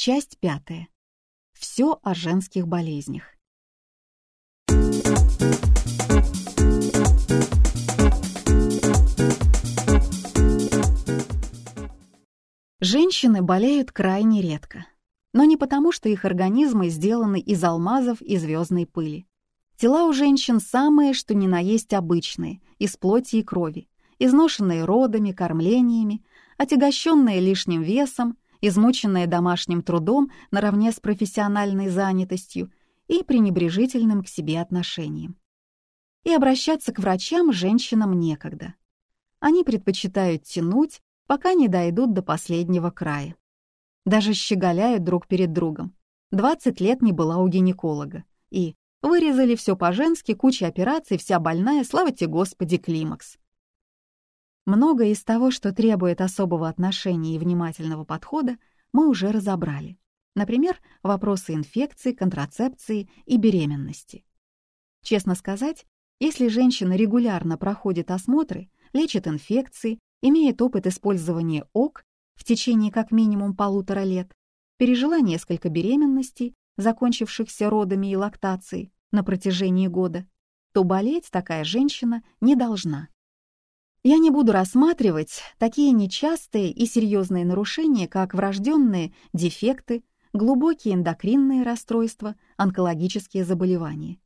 Часть пятая. Все о женских болезнях. Женщины болеют крайне редко. Но не потому, что их организмы сделаны из алмазов и звездной пыли. Тела у женщин самые, что ни на есть обычные, из плоти и крови, изношенные родами, кормлениями, отягощенные лишним весом, измученные домашним трудом наравне с профессиональной занятостью и пренебрежительным к себе отношением. И обращаться к врачам женщинам некогда. Они предпочитают тянуть, пока не дойдут до последнего края. Даже щеголяют друг перед другом. 20 лет не была у гинеколога. И вырезали все по-женски, куча операций, вся больная, слава тебе Господи, климакс. Многое из того, что требует особого отношения и внимательного подхода, мы уже разобрали. Например, вопросы инфекции, контрацепции и беременности. Честно сказать, если женщина регулярно проходит осмотры, лечит инфекции, имеет опыт использования ОК в течение как минимум полутора лет, пережила несколько беременностей, закончившихся родами и лактацией на протяжении года, то болеть такая женщина не должна. Я не буду рассматривать такие нечастые и серьезные нарушения, как врожденные дефекты, глубокие эндокринные расстройства, онкологические заболевания.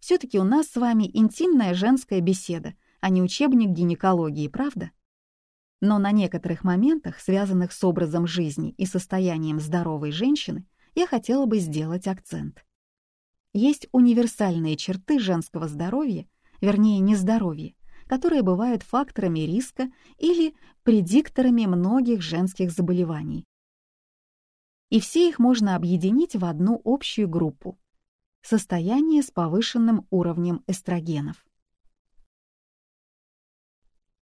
Все-таки у нас с вами интимная женская беседа, а не учебник гинекологии, правда? Но на некоторых моментах, связанных с образом жизни и состоянием здоровой женщины, я хотела бы сделать акцент. Есть универсальные черты женского здоровья, вернее, нездоровья, которые бывают факторами риска или предикторами многих женских заболеваний. И все их можно объединить в одну общую группу — состояние с повышенным уровнем эстрогенов.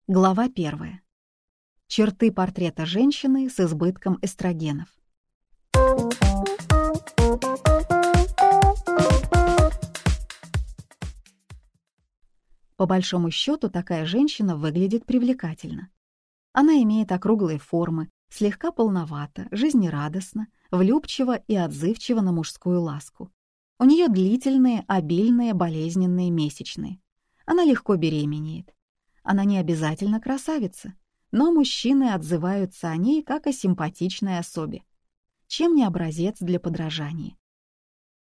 Глава первая. Черты портрета женщины с избытком эстрогенов. По большому счету, такая женщина выглядит привлекательно. Она имеет округлые формы, слегка полновата, жизнерадостна, влюбчива и отзывчива на мужскую ласку. У нее длительные, обильные, болезненные месячные. Она легко беременеет. Она не обязательно красавица, но мужчины отзываются о ней как о симпатичной особе. Чем не образец для подражания?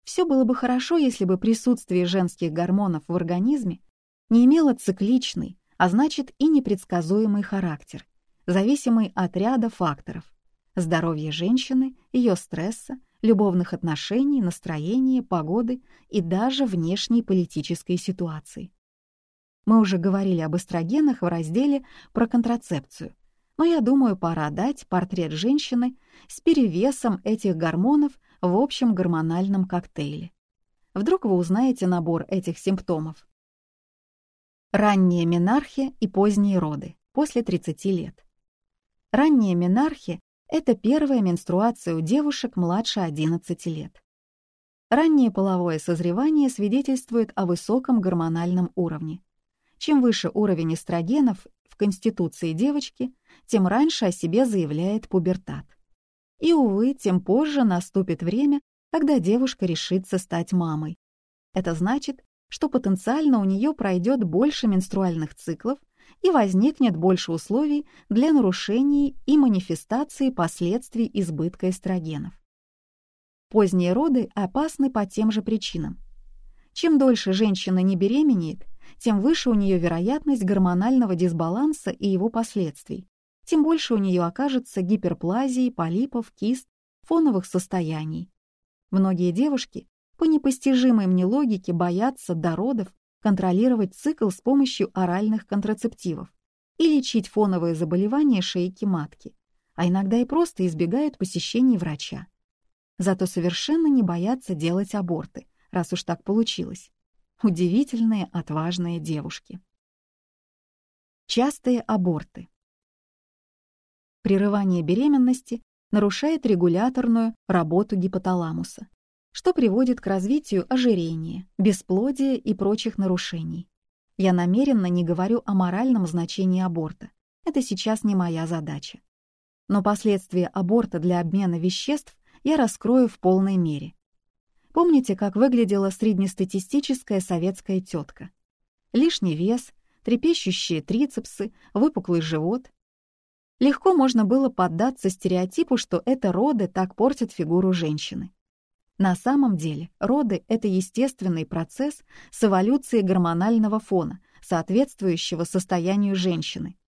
Все было бы хорошо, если бы присутствие женских гормонов в организме не имела цикличный, а значит и непредсказуемый характер, зависимый от ряда факторов — здоровья женщины, ее стресса, любовных отношений, настроения, погоды и даже внешней политической ситуации. Мы уже говорили об эстрогенах в разделе про контрацепцию, но я думаю, пора дать портрет женщины с перевесом этих гормонов в общем гормональном коктейле. Вдруг вы узнаете набор этих симптомов. Ранняя менархия и поздние роды после 30 лет. Ранняя менархия — это первая менструация у девушек младше 11 лет. Раннее половое созревание свидетельствует о высоком гормональном уровне. Чем выше уровень эстрогенов в конституции девочки, тем раньше о себе заявляет пубертат. И, увы, тем позже наступит время, когда девушка решится стать мамой. Это значит, что потенциально у нее пройдет больше менструальных циклов и возникнет больше условий для нарушений и манифестации последствий избытка эстрогенов. Поздние роды опасны по тем же причинам. Чем дольше женщина не беременеет, тем выше у нее вероятность гормонального дисбаланса и его последствий, тем больше у нее окажется гиперплазии, полипов, кист, фоновых состояний. Многие девушки по непостижимой мне логике боятся до родов контролировать цикл с помощью оральных контрацептивов и лечить фоновые заболевания шейки матки, а иногда и просто избегают посещений врача. Зато совершенно не боятся делать аборты, раз уж так получилось. Удивительные, отважные девушки. Частые аборты. Прерывание беременности нарушает регуляторную работу гипоталамуса, что приводит к развитию ожирения, бесплодия и прочих нарушений. Я намеренно не говорю о моральном значении аборта. Это сейчас не моя задача. Но последствия аборта для обмена веществ я раскрою в полной мере. Помните, как выглядела среднестатистическая советская тетка? Лишний вес, трепещущие трицепсы, выпуклый живот. Легко можно было поддаться стереотипу, что это роды так портят фигуру женщины. На самом деле роды — это естественный процесс с эволюцией гормонального фона, соответствующего состоянию женщины.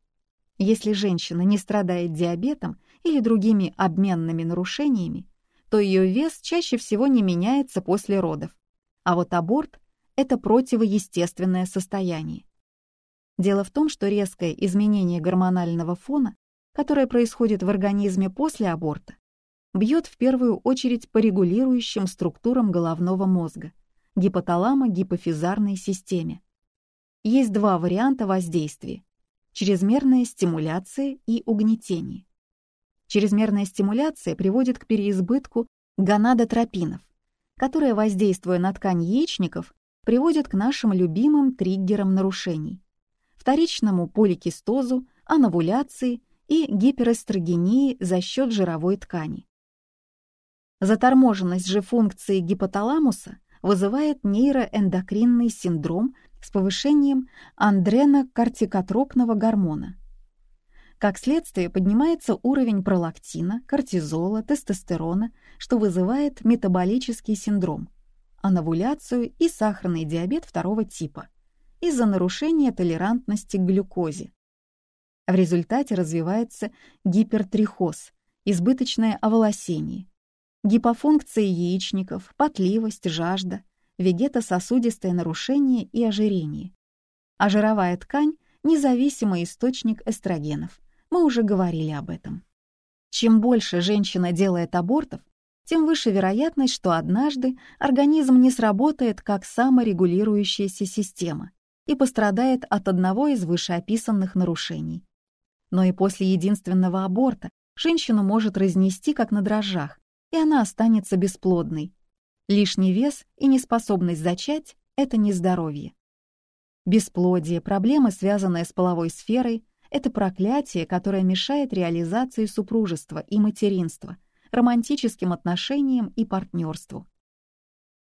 Если женщина не страдает диабетом или другими обменными нарушениями, то ее вес чаще всего не меняется после родов. А вот аборт — это противоестественное состояние. Дело в том, что резкое изменение гормонального фона, которое происходит в организме после аборта, бьет в первую очередь по регулирующим структурам головного мозга, гипоталамо-гипофизарной системе. Есть два варианта воздействия – чрезмерная стимуляция и угнетение. Чрезмерная стимуляция приводит к переизбытку гонадотропинов, которые, воздействуя на ткань яичников, приводят к нашим любимым триггерам нарушений вторичному поликистозу, анавуляции и гиперэстрогении за счет жировой ткани. Заторможенность же функции гипоталамуса вызывает нейроэндокринный синдром с повышением андренокортикотропного гормона. Как следствие поднимается уровень пролактина, кортизола, тестостерона, что вызывает метаболический синдром, анавуляцию и сахарный диабет второго типа – из-за нарушения толерантности к глюкозе. В результате развивается гипертрихоз, избыточное оволосение, гипофункция яичников, потливость, жажда, вегетососудистое нарушение и ожирение. А жировая ткань — независимый источник эстрогенов. Мы уже говорили об этом. Чем больше женщина делает абортов, тем выше вероятность, что однажды организм не сработает как саморегулирующаяся система, и пострадает от одного из вышеописанных нарушений. Но и после единственного аборта женщину может разнести как на дрожжах, и она останется бесплодной. Лишний вес и неспособность зачать — это нездоровье. Бесплодие, проблемы, связанные с половой сферой, это проклятие, которое мешает реализации супружества и материнства, романтическим отношениям и партнерству.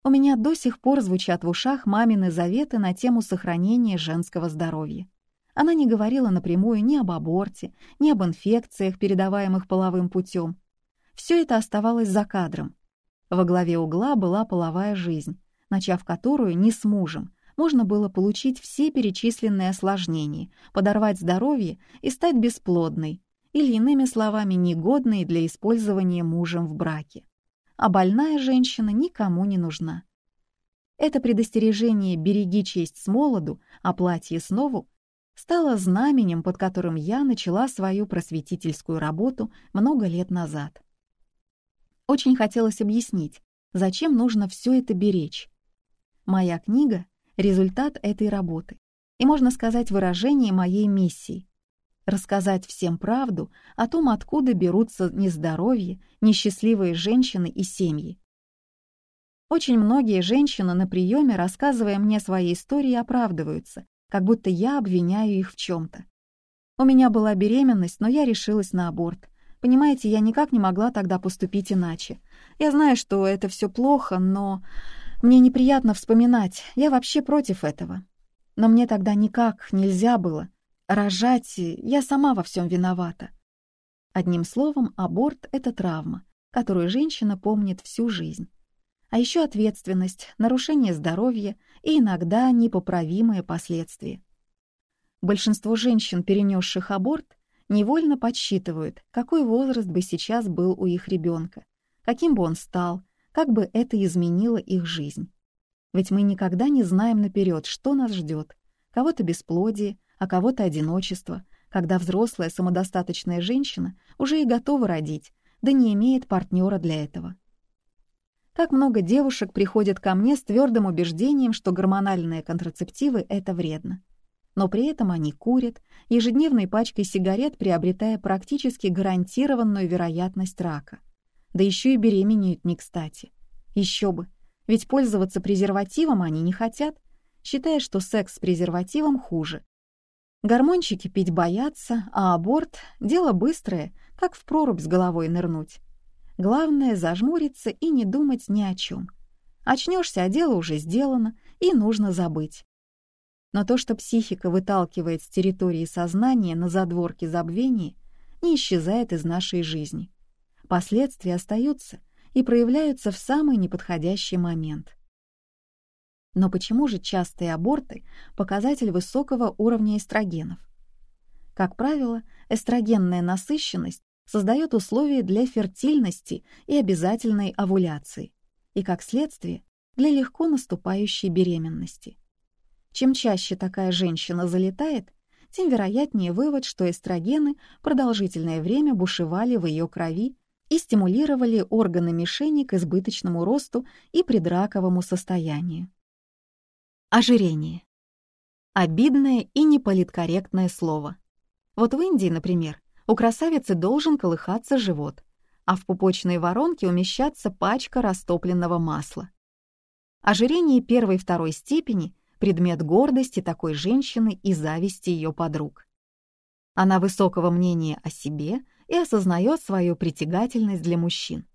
У меня до сих пор звучат в ушах мамины заветы на тему сохранения женского здоровья. Она не говорила напрямую ни об аборте, ни об инфекциях, передаваемых половым путем. Все это оставалось за кадром. Во главе угла была половая жизнь, начав которую не с мужем, можно было получить все перечисленные осложнения, подорвать здоровье и стать бесплодной, или, иными словами, негодной для использования мужем в браке а больная женщина никому не нужна. Это предостережение «береги честь с молоду, а платье с нову» стало знаменем, под которым я начала свою просветительскую работу много лет назад. Очень хотелось объяснить, зачем нужно все это беречь. Моя книга — результат этой работы и, можно сказать, выражение моей миссии рассказать всем правду о том, откуда берутся нездоровье, несчастливые женщины и семьи. Очень многие женщины на приеме, рассказывая мне свои истории, оправдываются, как будто я обвиняю их в чем-то. У меня была беременность, но я решилась на аборт. Понимаете, я никак не могла тогда поступить иначе. Я знаю, что это все плохо, но мне неприятно вспоминать. Я вообще против этого. Но мне тогда никак нельзя было. Рожать я сама во всем виновата. Одним словом, аборт — это травма, которую женщина помнит всю жизнь. А еще ответственность, нарушение здоровья и иногда непоправимые последствия. Большинство женщин, перенесших аборт, невольно подсчитывают, какой возраст бы сейчас был у их ребенка, каким бы он стал, как бы это изменило их жизнь. Ведь мы никогда не знаем наперед, что нас ждет. Кого-то бесплодие, а кого-то одиночество, когда взрослая самодостаточная женщина уже и готова родить, да не имеет партнера для этого. Как много девушек приходят ко мне с твердым убеждением, что гормональные контрацептивы — это вредно. Но при этом они курят, ежедневной пачкой сигарет приобретая практически гарантированную вероятность рака. Да еще и беременеют не кстати. Еще бы, ведь пользоваться презервативом они не хотят, считая, что секс с презервативом хуже, Гормончики пить боятся, а аборт — дело быстрое, как в прорубь с головой нырнуть. Главное — зажмуриться и не думать ни о чем. Очнешься, а дело уже сделано, и нужно забыть. Но то, что психика выталкивает с территории сознания на задворки забвения, не исчезает из нашей жизни. Последствия остаются и проявляются в самый неподходящий момент. Но почему же частые аборты – показатель высокого уровня эстрогенов? Как правило, эстрогенная насыщенность создает условия для фертильности и обязательной овуляции, и, как следствие, для легко наступающей беременности. Чем чаще такая женщина залетает, тем вероятнее вывод, что эстрогены продолжительное время бушевали в ее крови и стимулировали органы мишени к избыточному росту и предраковому состоянию. Ожирение. Обидное и неполиткорректное слово. Вот в Индии, например, у красавицы должен колыхаться живот, а в пупочной воронке умещаться пачка растопленного масла. Ожирение первой и второй степени — предмет гордости такой женщины и зависти ее подруг. Она высокого мнения о себе и осознает свою притягательность для мужчин.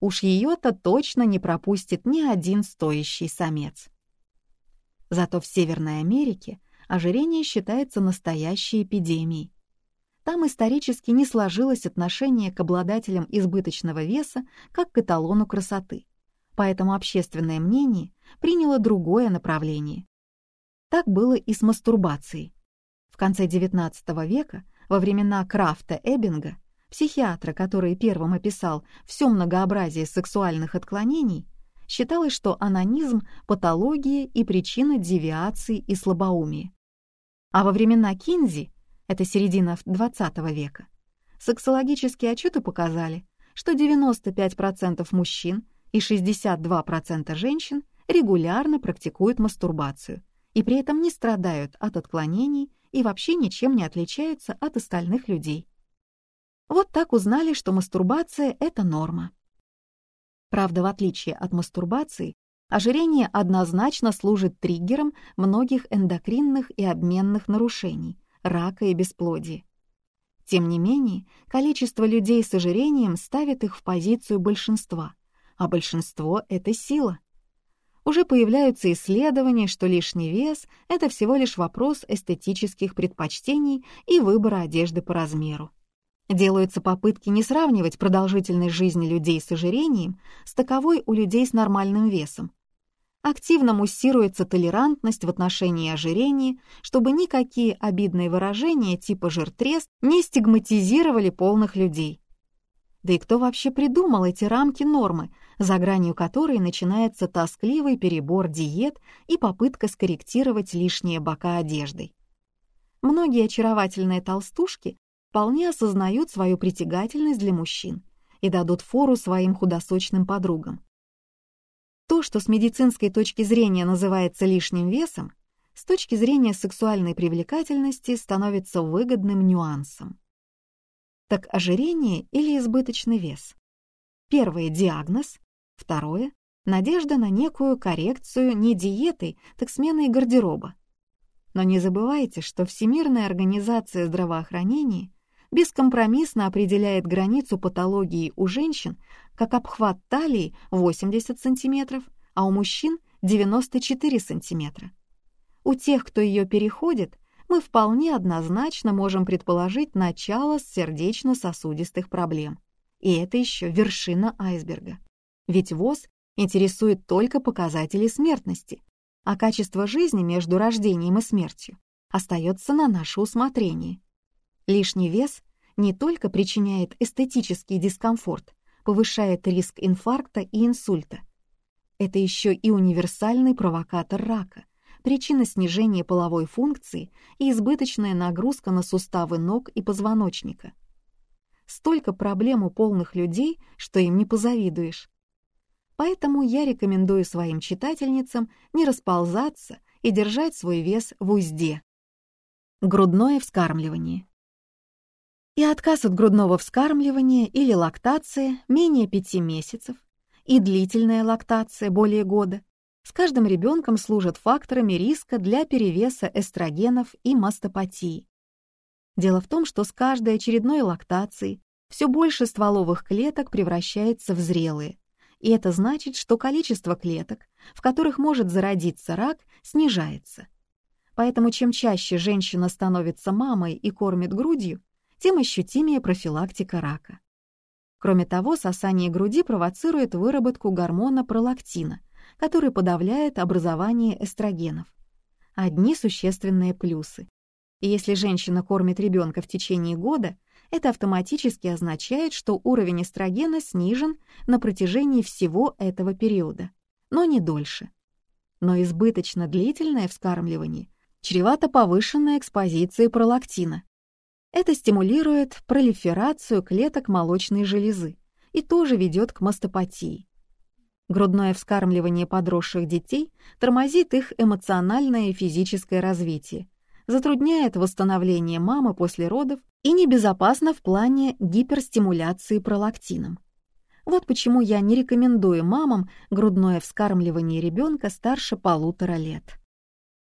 Уж ее-то точно не пропустит ни один стоящий самец. Зато в Северной Америке ожирение считается настоящей эпидемией. Там исторически не сложилось отношение к обладателям избыточного веса как к эталону красоты, поэтому общественное мнение приняло другое направление. Так было и с мастурбацией. В конце XIX века, во времена Крафта Эббинга, психиатра, который первым описал все многообразие сексуальных отклонений, считалось, что анонизм — патология и причина девиации и слабоумия. А во времена Кинзи это середина XX века, сексологические отчеты показали, что 95% мужчин и 62% женщин регулярно практикуют мастурбацию и при этом не страдают от отклонений и вообще ничем не отличаются от остальных людей. Вот так узнали, что мастурбация — это норма. Правда, в отличие от мастурбации, ожирение однозначно служит триггером многих эндокринных и обменных нарушений, рака и бесплодия. Тем не менее, количество людей с ожирением ставит их в позицию большинства, а большинство — это сила. Уже появляются исследования, что лишний вес — это всего лишь вопрос эстетических предпочтений и выбора одежды по размеру. Делаются попытки не сравнивать продолжительность жизни людей с ожирением с таковой у людей с нормальным весом, активно муссируется толерантность в отношении ожирения, чтобы никакие обидные выражения типа «жиртрест» не стигматизировали полных людей. Да и кто вообще придумал эти рамки нормы, за гранью которой начинается тоскливый перебор диет и попытка скорректировать лишние бока одеждой? Многие очаровательные толстушки вполне осознают свою притягательность для мужчин и дадут фору своим худосочным подругам. То, что с медицинской точки зрения называется лишним весом, с точки зрения сексуальной привлекательности становится выгодным нюансом. Так ожирение или избыточный вес? Первое – диагноз, второе – надежда на некую коррекцию не диетой, так сменой гардероба. Но не забывайте, что Всемирная организация здравоохранения бескомпромиссно определяет границу патологии у женщин как обхват талии 80 см, а у мужчин 94 см. У тех, кто ее переходит, мы вполне однозначно можем предположить начало сердечно-сосудистых проблем. И это еще вершина айсберга. Ведь ВОЗ интересует только показатели смертности, а качество жизни между рождением и смертью остается на наше усмотрение. Лишний вес не только причиняет эстетический дискомфорт, повышает риск инфаркта и инсульта. Это еще и универсальный провокатор рака, причина снижения половой функции и избыточная нагрузка на суставы ног и позвоночника. Столько проблем у полных людей, что им не позавидуешь. Поэтому я рекомендую своим читательницам не расползаться и держать свой вес в узде. Грудное вскармливание и отказ от грудного вскармливания или лактация менее 5 месяцев и длительная лактация более года с каждым ребенком служат факторами риска для перевеса эстрогенов и мастопатии. Дело в том, что с каждой очередной лактацией все больше стволовых клеток превращается в зрелые, и это значит, что количество клеток, в которых может зародиться рак, снижается. Поэтому чем чаще женщина становится мамой и кормит грудью, тем ощутимее профилактика рака. Кроме того, сосание груди провоцирует выработку гормона пролактина, который подавляет образование эстрогенов. Одни существенные плюсы. Если женщина кормит ребенка в течение года, это автоматически означает, что уровень эстрогена снижен на протяжении всего этого периода, но не дольше. Но избыточно длительное вскармливание чревато повышенной экспозицией пролактина, это стимулирует пролиферацию клеток молочной железы и тоже ведет к мастопатии. Грудное вскармливание подросших детей тормозит их эмоциональное и физическое развитие, затрудняет восстановление мамы после родов и небезопасно в плане гиперстимуляции пролактином. Вот почему я не рекомендую мамам грудное вскармливание ребенка старше полутора лет.